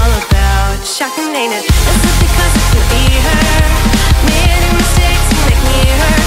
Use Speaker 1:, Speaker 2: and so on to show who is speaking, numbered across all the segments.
Speaker 1: all about. Shocking, ain't it? That's just because it can be her. Many mistakes to make me hurt.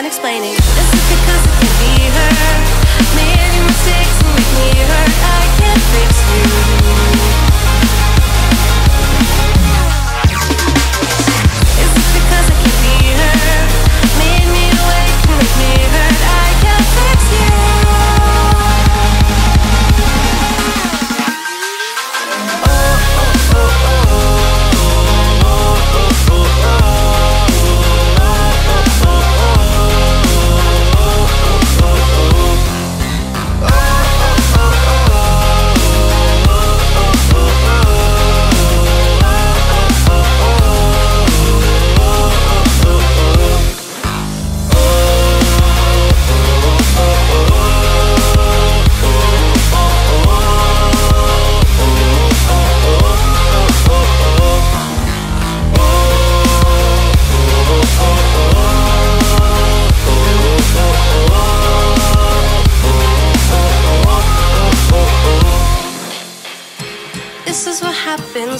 Speaker 1: Done explaining.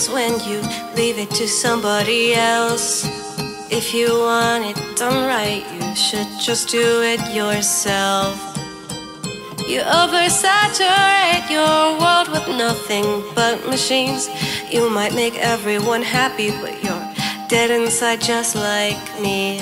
Speaker 1: When you leave it to somebody else. If you want it done right, you should just do it yourself. You oversaturate your world with nothing but machines. You might make everyone happy, but you're dead inside just like me.